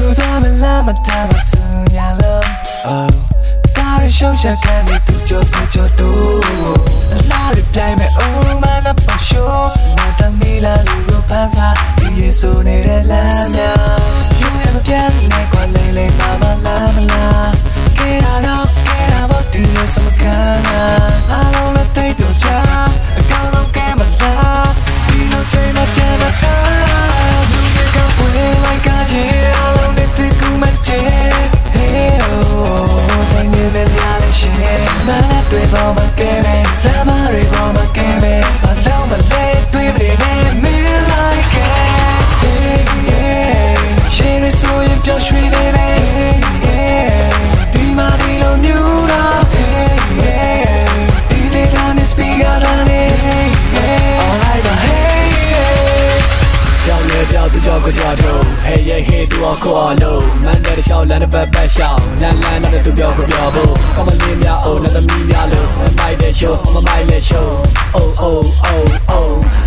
မလားမထားမစရလို့ oh ကားရှောက်ချက်ခံနေသူကြောသူကြောတို့လာရပြိုင်မဲ့ oh man up show နာတမီလာလူကိုဖန်စားဒီရေဆိုနေတဲ့လမ်းများ you never get me ကွာလေးလေးမမ ပေါ်မှာကဲမယ်လမ်းမတွေပေါ်မှာကဲမယ်ဘာလို့မလဲတွေ့နေနေမင်း like it hey yeah ရှင်းရဆိုရင်ပျော်ရွှင်နေတယ် yeah ဒီမှာဒီလိုမျိုးတော့ hey yeah ဒီလေးကနေ speaker လာနေ yeah alright but hey yeah ကြောင်လေပြောက်သူကြောက်ကြောက်တော့ဟဲ့ရဲ့ဟေးသူအခေါ်လို့မန်တဲ့ရှောက် လမ်းတစ်ပတ်ပတ်ရှောက်လမ်းလမ်းနဲ့သူပြောကိုပြောဖို့ကမလေးများအိုနဲ့သမီးများလို့မမိုက်တဲ့ show မမိုက်တဲ့ show oh oh oh oh oh oh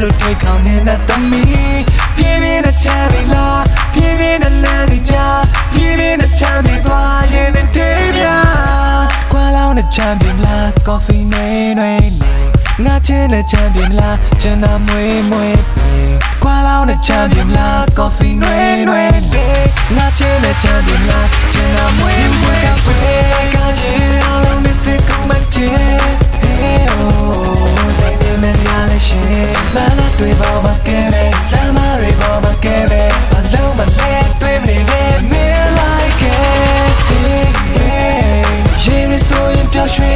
လားလို့ထိတ်ခေါင်းနေတဲ့သမီးပြင်းပြင်းနဲ့ချမ်းပြီလားပြင်းပြင်းနဲ့လမ်းဒီချာပြင်းပြင်းနဲ့ချမ်းပြီသွားရင်နဲ့တေးပြကွာလောင်းနဲ့ချမ်းပြီလားကော်ဖီနေနေလေငါချင်းနဲ့ချမ်းပြီလားချမ်းသာမွေးမွေးပဲကွာလောင်းနဲ့ချမ်းပြီလားကော်ဖီနေနေလေငါချင်းနဲ့ချမ်းပြီ shin ma la tui ba ma ke me la ma ri ba ma ke me ba lo ma le tui me ne me like it Hey yeah J'ai mes souliers pio shui ne me yeah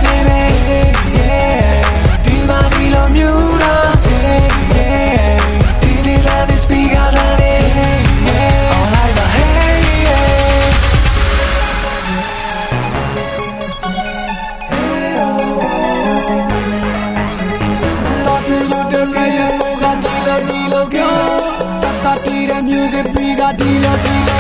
dilo dilo